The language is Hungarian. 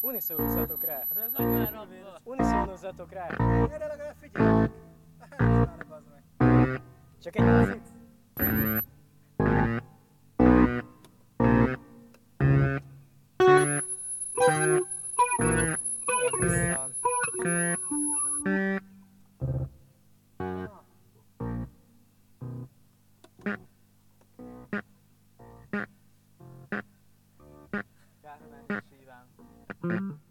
Uniszónozzatok rá! De ez nem kell Robi. Uniszónozzatok rá! Erre legalább figyeljetek! Hát, már bazd meg. Csak egy picit! Milyen Got him at